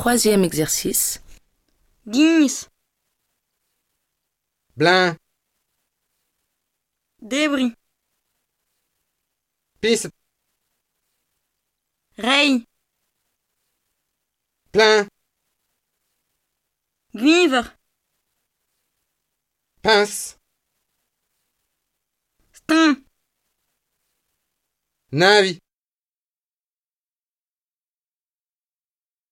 Troisième exercice. Guinness, Blin, débris, pisse, rey, plein, guivre, pince, stin, navi,